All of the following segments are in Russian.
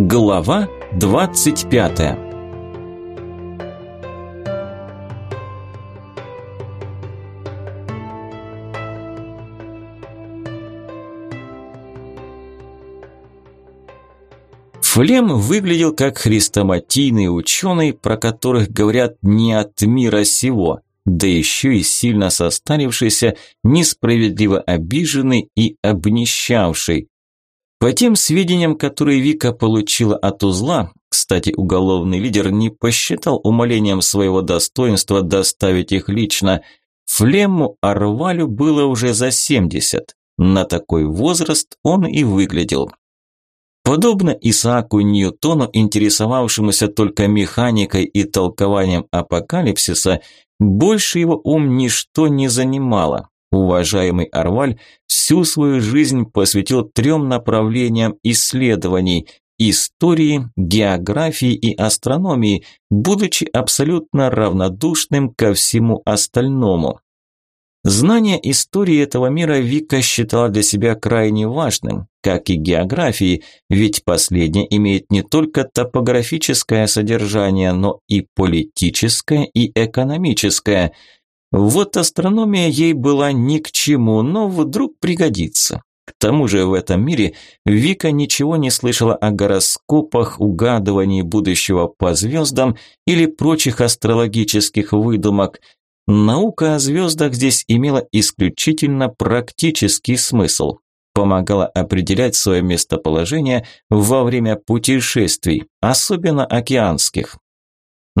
Глава 25 Флем выглядел как хрестоматийный ученый, про которых говорят не от мира сего, да еще и сильно состарившийся, несправедливо обиженный и обнищавший. По тем сведениям, которые Вика получила от узла, кстати, уголовный лидер не посчитал умолением своего достоинства доставить их лично, Флему Арвалю было уже за 70. На такой возраст он и выглядел. Подобно Исааку Ньютону, интересовавшемуся только механикой и толкованием апокалипсиса, больше его ум ничто не занимало. Уважаемый Арваль всю свою жизнь посвятил трем направлениям исследований – истории, географии и астрономии, будучи абсолютно равнодушным ко всему остальному. Знание истории этого мира Вика считала для себя крайне важным, как и географии, ведь последнее имеет не только топографическое содержание, но и политическое и экономическое. Вот астрономия ей была ни к чему, но вдруг пригодится. К тому же в этом мире Вика ничего не слышала о гороскопах, угадывании будущего по звездам или прочих астрологических выдумок – Наука о звездах здесь имела исключительно практический смысл. Помогала определять свое местоположение во время путешествий, особенно океанских.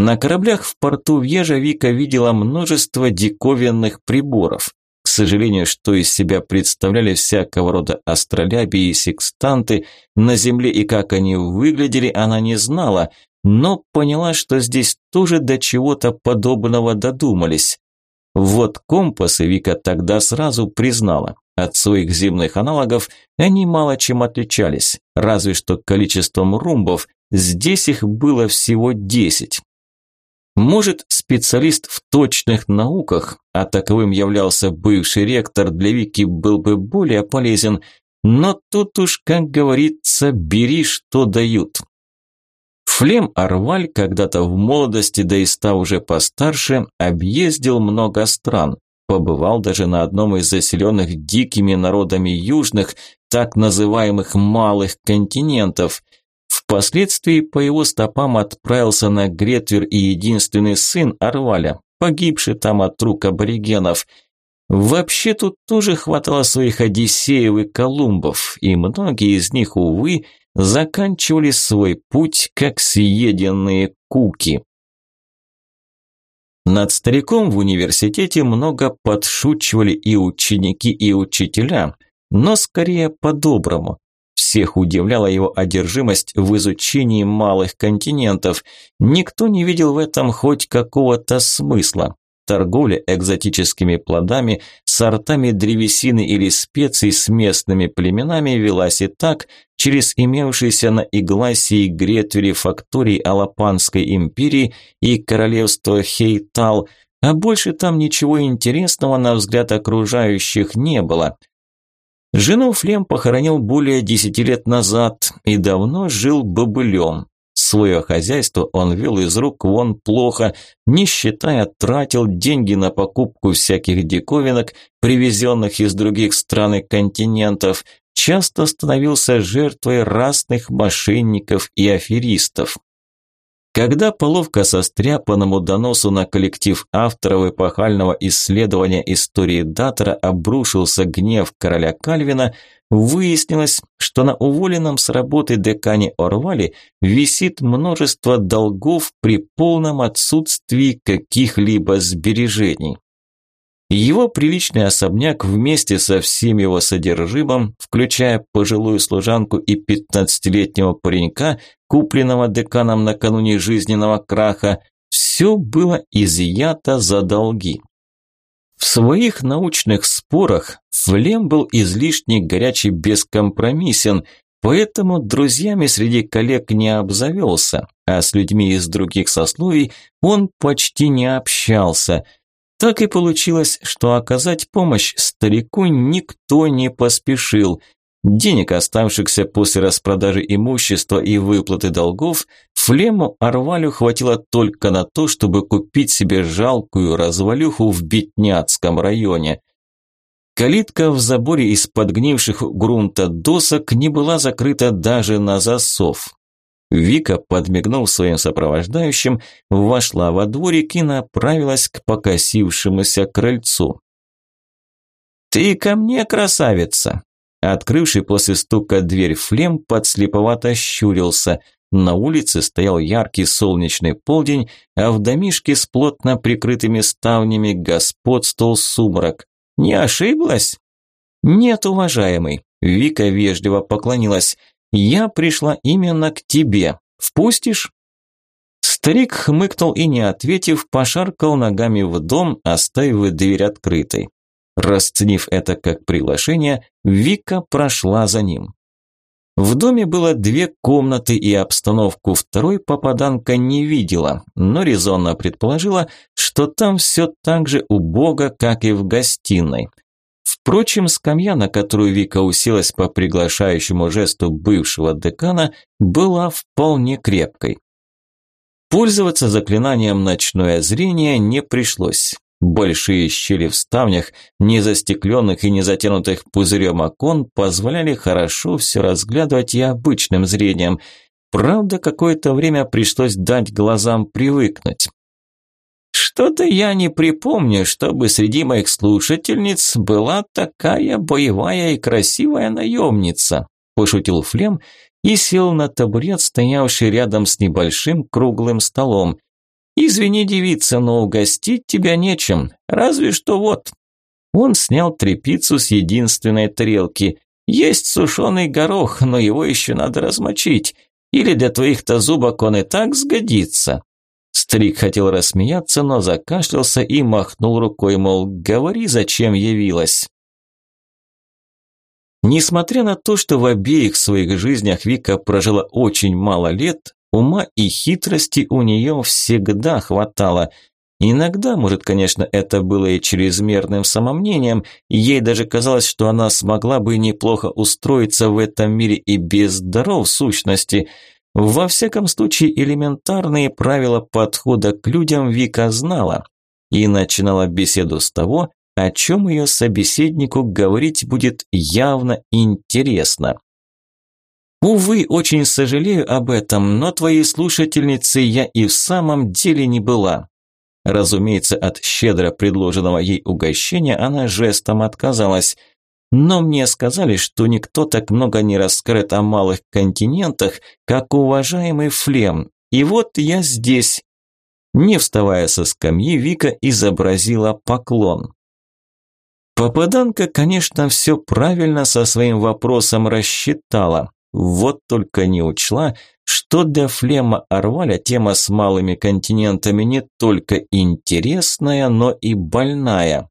На кораблях в порту Вьежа Вика видела множество диковинных приборов. К сожалению, что из себя представляли всякого рода астролябии и секстанты, на Земле и как они выглядели, она не знала, но поняла, что здесь тоже до чего-то подобного додумались. Вот компасы Вика тогда сразу признала. От своих земных аналогов они мало чем отличались, разве что количеством румбов, здесь их было всего 10. Может, специалист в точных науках, а таковым являлся бывший ректор, для Вики был бы более полезен, но тут уж, как говорится, бери, что дают. Флем Арваль когда-то в молодости, да и став уже постарше, объездил много стран. Побывал даже на одном из заселенных дикими народами южных, так называемых малых континентов. Впоследствии по его стопам отправился на Гретвер и единственный сын Арваля, погибший там от рук аборигенов. Вообще тут тоже хватало своих Одиссеев и Колумбов, и многие из них, увы, заканчивали свой путь как съеденные куки. Над стариком в университете много подшучивали и ученики, и учителя, но скорее по-доброму. Всех удивляла его одержимость в изучении малых континентов. Никто не видел в этом хоть какого-то смысла. Торговля экзотическими плодами, сортами древесины или специй с местными племенами велась и так через имевшиеся на Игласии и Гретвере фактории Алапанской империи и королевство Хейтал, а больше там ничего интересного на взгляд окружающих не было. Жену Флем похоронил более десяти лет назад и давно жил бобылем. Свое хозяйство он вел из рук вон плохо, не считая, тратил деньги на покупку всяких диковинок, привезенных из других стран и континентов, часто становился жертвой разных мошенников и аферистов. Когда по ловко состряпанному доносу на коллектив авторов эпохального исследования истории Датора обрушился гнев короля Кальвина – Выяснилось, что на уволенном с работы декане Орвали висит множество долгов при полном отсутствии каких-либо сбережений. Его приличный особняк вместе со всем его содержимым, включая пожилую служанку и пятнадцатилетнего паренька, купленного деканом накануне жизненного краха, все было изъято за долги. В своих научных спорах Флем был излишне горячий бескомпромиссен, поэтому друзьями среди коллег не обзавелся, а с людьми из других сословий он почти не общался. Так и получилось, что оказать помощь старику никто не поспешил. Денег, оставшихся после распродажи имущества и выплаты долгов, Флему Арвалю хватило только на то, чтобы купить себе жалкую развалюху в Бетняцком районе. Калитка в заборе из подгнивших грунта досок не была закрыта даже на засов. Вика, подмигнув своим сопровождающим, вошла во дворик и направилась к покосившемуся крыльцу. «Ты ко мне, красавица!» Открывший после стука дверь флем подслеповато щурился. На улице стоял яркий солнечный полдень, а в домишке с плотно прикрытыми ставнями господствовал сумрак. Не ошиблась? Нет, уважаемый. Вика вежливо поклонилась. Я пришла именно к тебе. Впустишь? Старик хмыкнул и, не ответив, пошаркал ногами в дом, оставив дверь открытой. Расценив это как приглашение, Вика прошла за ним. В доме было две комнаты, и обстановку второй попаданка не видела, но резонно предположила, что там все так же убого, как и в гостиной. Впрочем, скамья, на которую Вика уселась по приглашающему жесту бывшего декана, была вполне крепкой. Пользоваться заклинанием «Ночное зрение» не пришлось. Большие щели в ставнях, не застекленных и не затянутых пузырем окон, позволяли хорошо все разглядывать и обычным зрением. Правда, какое-то время пришлось дать глазам привыкнуть. Что-то я не припомню, чтобы среди моих слушательниц была такая боевая и красивая наемница, пошутил Флем и сел на табурет, стоявший рядом с небольшим круглым столом. «Извини, девица, но угостить тебя нечем, разве что вот». Он снял трепицу с единственной тарелки. «Есть сушеный горох, но его еще надо размочить. Или для твоих-то зубок он и так сгодится». Старик хотел рассмеяться, но закашлялся и махнул рукой, мол, говори, зачем явилась. Несмотря на то, что в обеих своих жизнях Вика прожила очень мало лет, Ума и хитрости у нее всегда хватало. Иногда, может, конечно, это было и чрезмерным самомнением, ей даже казалось, что она смогла бы неплохо устроиться в этом мире и без даров сущности. Во всяком случае, элементарные правила подхода к людям Вика знала и начинала беседу с того, о чем ее собеседнику говорить будет явно интересно. Увы, очень сожалею об этом, но твоей слушательницей я и в самом деле не была. Разумеется, от щедро предложенного ей угощения она жестом отказалась. Но мне сказали, что никто так много не расскажет о малых континентах, как уважаемый Флем. И вот я здесь. Не вставая со скамьи, Вика изобразила поклон. Попаданка, конечно, все правильно со своим вопросом рассчитала. Вот только не учла, что для Флема Арваля тема с малыми континентами не только интересная, но и больная.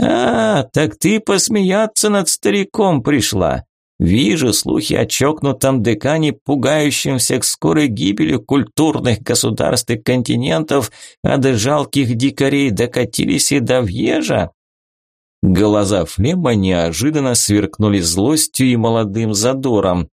«А, так ты посмеяться над стариком пришла. Вижу слухи о чокнутом декане, пугающем всех скорой гибелью культурных государств и континентов, а до жалких дикарей докатились и до Вьежа. Глаза Флема неожиданно сверкнули злостью и молодым задором.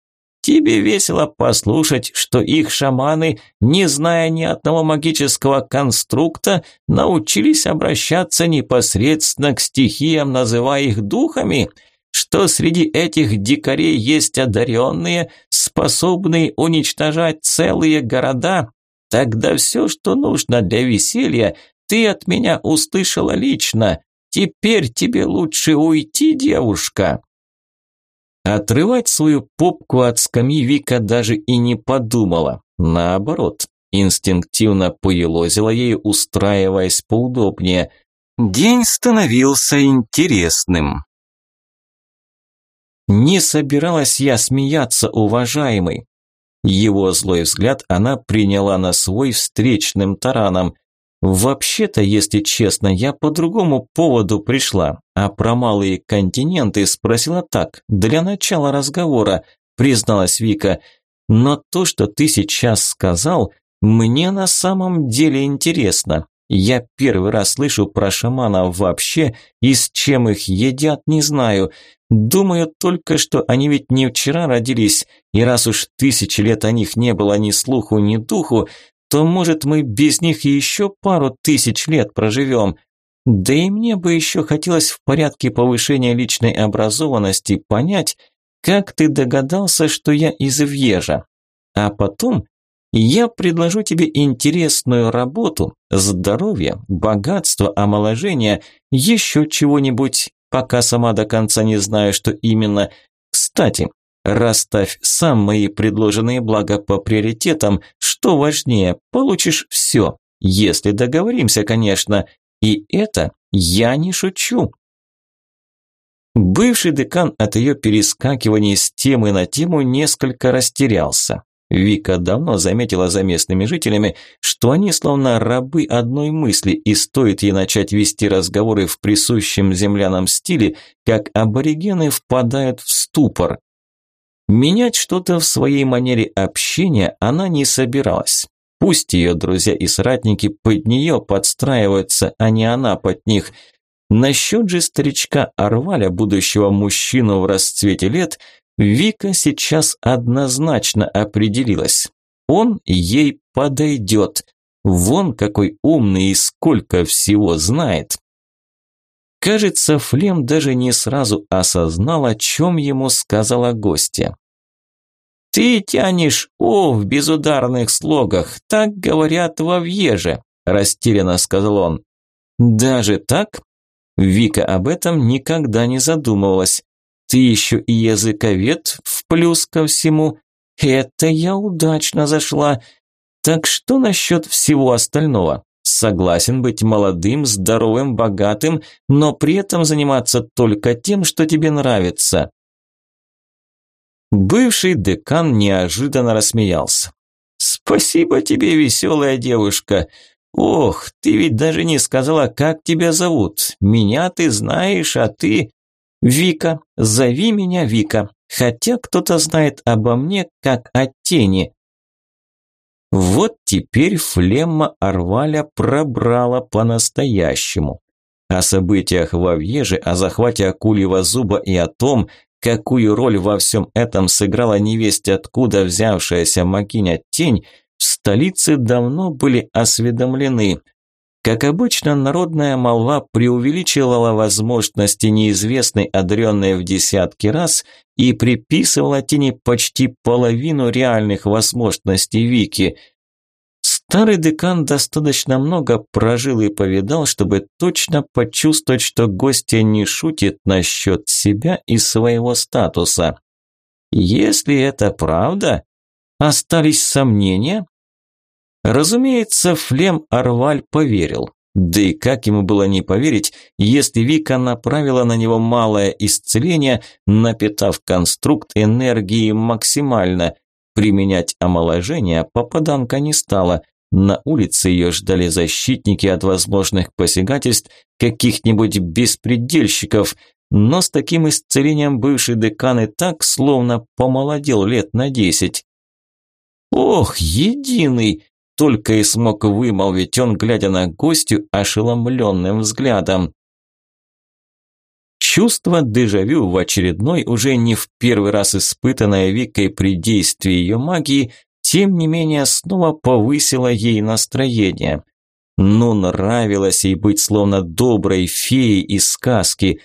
Тебе весело послушать, что их шаманы, не зная ни одного магического конструкта, научились обращаться непосредственно к стихиям, называя их духами, что среди этих дикарей есть одаренные, способные уничтожать целые города. Тогда все, что нужно для веселья, ты от меня услышала лично. Теперь тебе лучше уйти, девушка. Отрывать свою попку от скамьи Вика даже и не подумала. Наоборот, инстинктивно поелозила ей, устраиваясь поудобнее. День становился интересным. Не собиралась я смеяться, уважаемый. Его злой взгляд она приняла на свой встречным тараном. Вообще-то, если честно, я по другому поводу пришла, а про малые континенты спросила так, для начала разговора, призналась Вика. Но то, что ты сейчас сказал, мне на самом деле интересно. Я первый раз слышу про шаманов вообще, и с чем их едят, не знаю. Думаю только, что они ведь не вчера родились, и раз уж тысячи лет о них не было ни слуху, ни духу, то, может, мы без них еще пару тысяч лет проживем. Да и мне бы еще хотелось в порядке повышения личной образованности понять, как ты догадался, что я из Вьежа. А потом я предложу тебе интересную работу, здоровье, богатство, омоложение, еще чего-нибудь, пока сама до конца не знаю, что именно. Кстати, расставь сам мои предложенные блага по приоритетам, что важнее, получишь все, если договоримся, конечно. И это я не шучу. Бывший декан от ее перескакиваний с темы на тему несколько растерялся. Вика давно заметила за местными жителями, что они словно рабы одной мысли, и стоит ей начать вести разговоры в присущем землянам стиле, как аборигены впадают в ступор. Менять что-то в своей манере общения она не собиралась. Пусть ее друзья и соратники под нее подстраиваются, а не она под них. Насчет же старичка Арваля, будущего мужчину в расцвете лет, Вика сейчас однозначно определилась. Он ей подойдет. Вон какой умный и сколько всего знает. Кажется, Флем даже не сразу осознал, о чем ему сказала гостья. «Ты тянешь «о» в безударных слогах, так говорят во Вьеже», – растерянно сказал он. «Даже так?» Вика об этом никогда не задумывалась. Ты еще и языковед в плюс ко всему. Это я удачно зашла. Так что насчет всего остального? Согласен быть молодым, здоровым, богатым, но при этом заниматься только тем, что тебе нравится. Бывший декан неожиданно рассмеялся. «Спасибо тебе, веселая девушка. Ох, ты ведь даже не сказала, как тебя зовут. Меня ты знаешь, а ты...» «Вика, зови меня Вика, хотя кто-то знает обо мне как о тени». Вот теперь флемма Арваля пробрала по-настоящему. О событиях во Вьеже, о захвате акульего зуба и о том, какую роль во всем этом сыграла невесть откуда взявшаяся Макиня Тень, в столице давно были осведомлены – как обычно, народная молва преувеличивала возможности неизвестной, одаренной в десятки раз, и приписывала тени почти половину реальных возможностей Вики. Старый декан достаточно много прожил и повидал, чтобы точно почувствовать, что гостья не шутит насчет себя и своего статуса. Если это правда, остались сомнения, Разумеется, Флем Арваль поверил. Да и как ему было не поверить, если Вика направила на него малое исцеление, напитав конструкт энергии максимально. Применять омоложение попаданка не стала. На улице ее ждали защитники от возможных посягательств каких-нибудь беспредельщиков, но с таким исцелением бывший декан и так словно помолодел лет на десять. «Ох, единый!» Только и смог вымолвить он, глядя на гостю ошеломленным взглядом. Чувство дежавю в очередной, уже не в первый раз испытанное Викой при действии ее магии, тем не менее снова повысило ей настроение. Ну, нравилось ей быть словно доброй феей из сказки.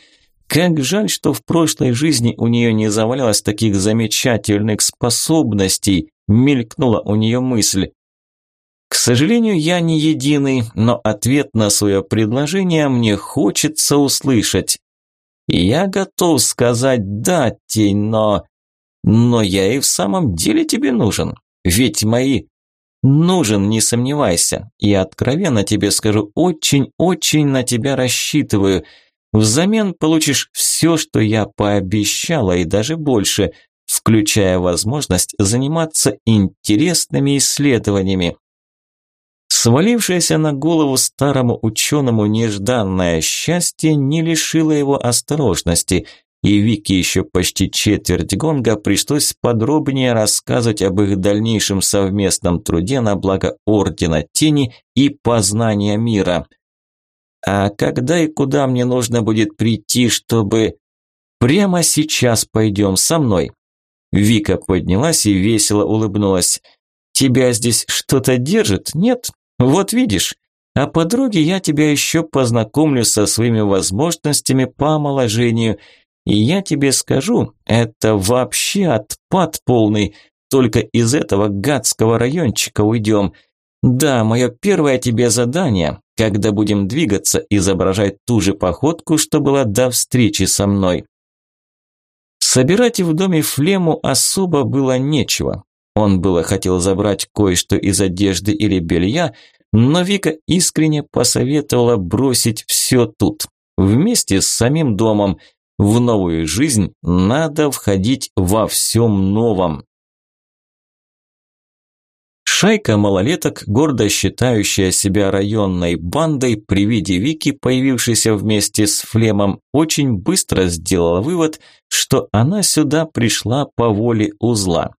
Как жаль, что в прошлой жизни у нее не завалялось таких замечательных способностей, мелькнула у нее мысль. К сожалению, я не единый, но ответ на свое предложение мне хочется услышать. Я готов сказать «да, тень», но... Но я и в самом деле тебе нужен. Ведь мои... Нужен, не сомневайся. И откровенно тебе скажу, очень-очень на тебя рассчитываю. Взамен получишь все, что я пообещала, и даже больше, включая возможность заниматься интересными исследованиями. Свалившееся на голову старому ученому нежданное счастье не лишило его осторожности. и Вике еще почти четверть гонга пришлось подробнее рассказывать об их дальнейшем совместном труде на благо Ордена Тени и познания мира. А когда и куда мне нужно будет прийти, чтобы... Прямо сейчас пойдем со мной. Вика поднялась и весело улыбнулась. Тебя здесь что-то держит, нет? Вот видишь. А по дороге я тебя еще познакомлю со своими возможностями по омоложению. И я тебе скажу, это вообще отпад полный. Только из этого гадского райончика уйдем. Да, мое первое тебе задание, когда будем двигаться, изображать ту же походку, что была до встречи со мной. Собирать в доме флему особо было нечего. Он было хотел забрать кое-что из одежды или белья, но Вика искренне посоветовала бросить все тут, вместе с самим домом. В новую жизнь надо входить во всем новом. Шайка малолеток, гордо считающая себя районной бандой, при виде Вики, появившейся вместе с Флемом, очень быстро сделала вывод, что она сюда пришла по воле узла.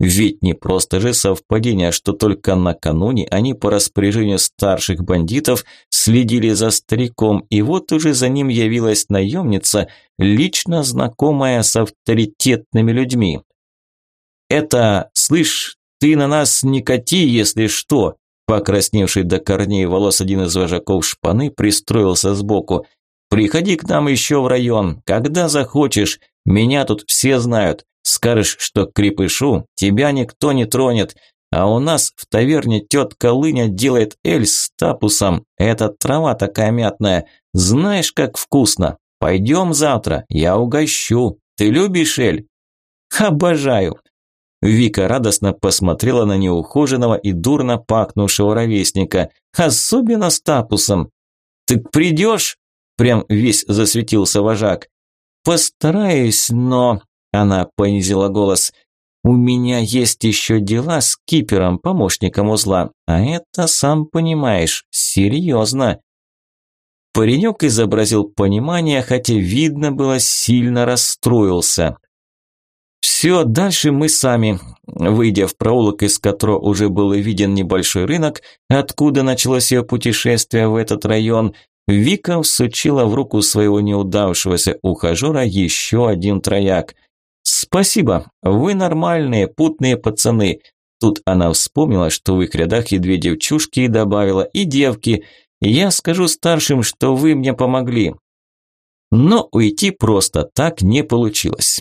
Ведь не просто же совпадение, что только накануне они по распоряжению старших бандитов следили за стариком, и вот уже за ним явилась наемница, лично знакомая с авторитетными людьми. «Это, слышь, ты на нас не кати, если что!» Покрасневший до корней волос один из вожаков шпаны пристроился сбоку. «Приходи к нам еще в район, когда захочешь. Меня тут все знают. Скажешь, что крепышу тебя никто не тронет. А у нас в таверне тетка Лыня делает эль с тапусом. Это трава такая мятная. Знаешь, как вкусно. Пойдем завтра, я угощу. Ты любишь эль? Обожаю. Вика радостно посмотрела на неухоженного и дурно пахнувшего ровесника. Особенно с тапусом. «Так придешь?» Прям весь засветился вожак. «Постараюсь, но...» Она понизила голос. «У меня есть еще дела с кипером, помощником узла, а это, сам понимаешь, серьезно». Паренек изобразил понимание, хотя видно было, сильно расстроился. «Все, дальше мы сами». Выйдя в проулок, из которого уже был виден небольшой рынок, откуда началось ее путешествие в этот район, Вика всучила в руку своего неудавшегося ухажера еще один трояк – «Спасибо, вы нормальные, путные пацаны». Тут она вспомнила, что в их рядах и две девчушки, и добавила, и девки. «Я скажу старшим, что вы мне помогли». Но уйти просто так не получилось.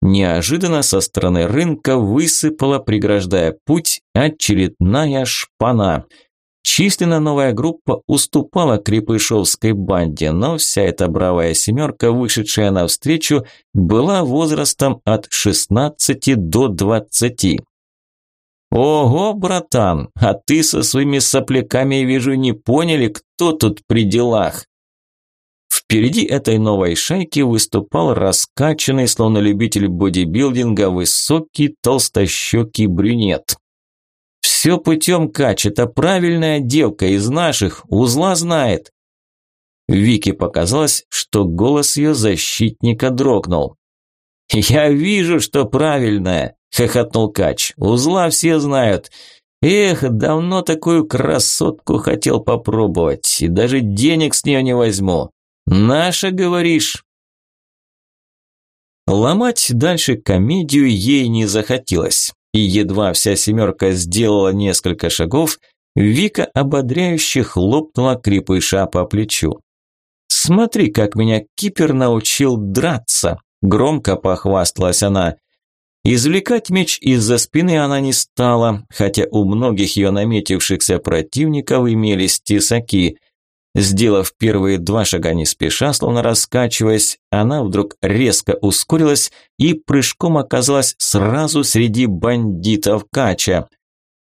Неожиданно со стороны рынка высыпала, преграждая путь, очередная шпана – Численно новая группа уступала крепышовской банде, но вся эта бравая семерка, вышедшая навстречу, была возрастом от 16 до 20. «Ого, братан, а ты со своими сопляками, вижу, не поняли, кто тут при делах?» Впереди этой новой шайки выступал раскачанный, словно любитель бодибилдинга, высокий толстощекий брюнет. Все путем кач, это правильная девка из наших, узла знает. Вике показалось, что голос ее защитника дрогнул. «Я вижу, что правильная», – хохотнул Кач. «Узла все знают. Эх, давно такую красотку хотел попробовать, и даже денег с нее не возьму. Наша, говоришь?» Ломать дальше комедию ей не захотелось и едва вся семерка сделала несколько шагов, Вика ободряюще хлопнула крепыша по плечу. «Смотри, как меня кипер научил драться!» – громко похвасталась она. Извлекать меч из-за спины она не стала, хотя у многих ее наметившихся противников имелись тесаки – Сделав первые два шага не спеша, словно раскачиваясь, она вдруг резко ускорилась и прыжком оказалась сразу среди бандитов Кача.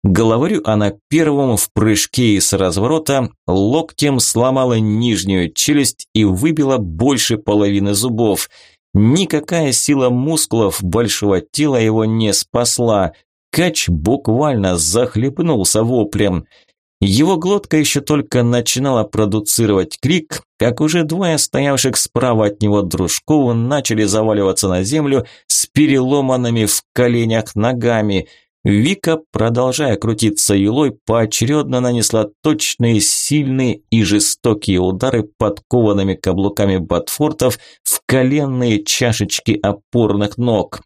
Головарю она первому в прыжке и с разворота локтем сломала нижнюю челюсть и выбила больше половины зубов. Никакая сила мускулов большого тела его не спасла. Кач буквально захлебнулся воплем – Его глотка еще только начинала продуцировать крик, как уже двое стоявших справа от него дружков начали заваливаться на землю с переломанными в коленях ногами. Вика, продолжая крутиться юлой, поочередно нанесла точные, сильные и жестокие удары подкованными каблуками ботфортов в коленные чашечки опорных ног.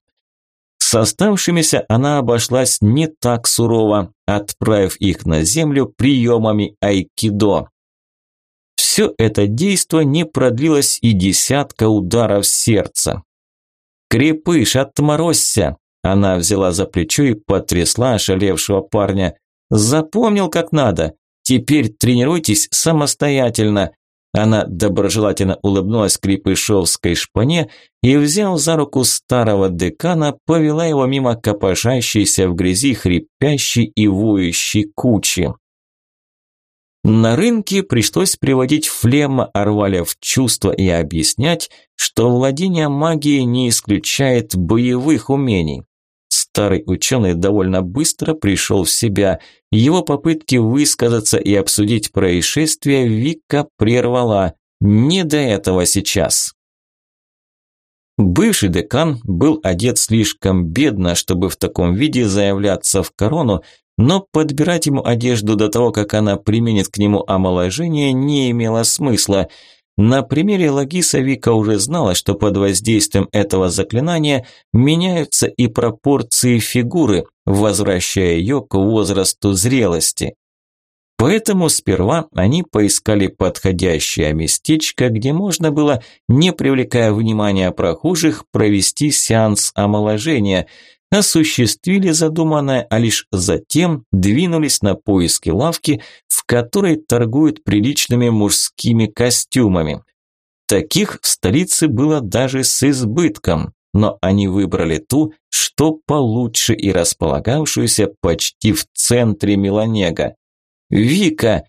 С оставшимися она обошлась не так сурово, отправив их на землю приемами айкидо. Все это действо не продлилось и десятка ударов сердца. «Крепыш, отморозься!» Она взяла за плечо и потрясла ошалевшего парня. «Запомнил как надо. Теперь тренируйтесь самостоятельно. Она доброжелательно улыбнулась крепышовской шпане и, взяв за руку старого декана, повела его мимо копошащейся в грязи хрипящей и воющей кучи. На рынке пришлось приводить Флема Арваля в чувство и объяснять, что владение магией не исключает боевых умений. Старый ученый довольно быстро пришел в себя. Его попытки высказаться и обсудить происшествие Вика прервала. Не до этого сейчас. Бывший декан был одет слишком бедно, чтобы в таком виде заявляться в корону, но подбирать ему одежду до того, как она применит к нему омоложение, не имело смысла – на примере Лагиса Вика уже знала, что под воздействием этого заклинания меняются и пропорции фигуры, возвращая ее к возрасту зрелости. Поэтому сперва они поискали подходящее местечко, где можно было, не привлекая внимания прохожих, провести сеанс омоложения – осуществили задуманное, а лишь затем двинулись на поиски лавки, в которой торгуют приличными мужскими костюмами. Таких в столице было даже с избытком, но они выбрали ту, что получше и располагавшуюся почти в центре Меланега. «Вика,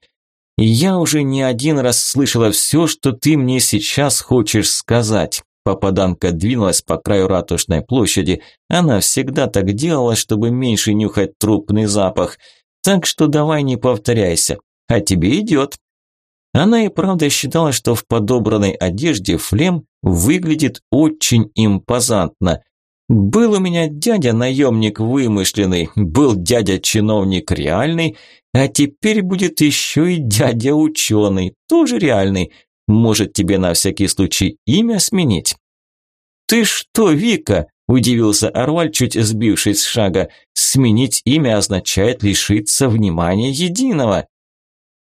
я уже не один раз слышала все, что ты мне сейчас хочешь сказать. Попаданка двинулась по краю ратушной площади. Она всегда так делала, чтобы меньше нюхать трупный запах. Так что давай не повторяйся. А тебе идет. Она и правда считала, что в подобранной одежде Флем выглядит очень импозантно. Был у меня дядя-наемник вымышленный, был дядя-чиновник реальный, а теперь будет еще и дядя-ученый, тоже реальный. Может, тебе на всякий случай имя сменить?» «Ты что, Вика?» – удивился Орваль, чуть сбившись с шага. «Сменить имя означает лишиться внимания единого».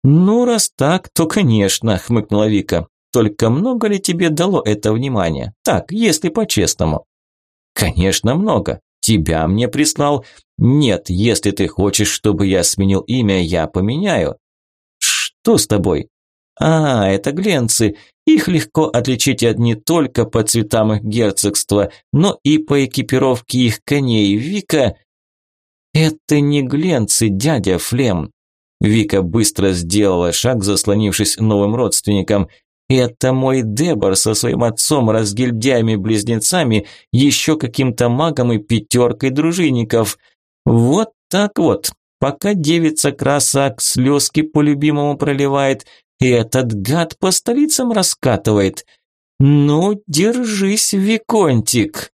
«Ну, раз так, то, конечно», – хмыкнула Вика. «Только много ли тебе дало это внимание? Так, если по-честному». «Конечно, много. Тебя мне прислал. Нет, если ты хочешь, чтобы я сменил имя, я поменяю». «Что с тобой?» А, это гленцы. Их легко отличить не только по цветам их герцогства, но и по экипировке их коней. Вика... Это не гленцы, дядя Флем. Вика быстро сделала шаг, заслонившись новым родственником. Это мой Дебор со своим отцом, разгильдяями-близнецами, еще каким-то магом и пятеркой дружинников. Вот так вот. Пока девица красак слезки по любимому проливает, и этот гад по столицам раскатывает. Ну, держись, Виконтик.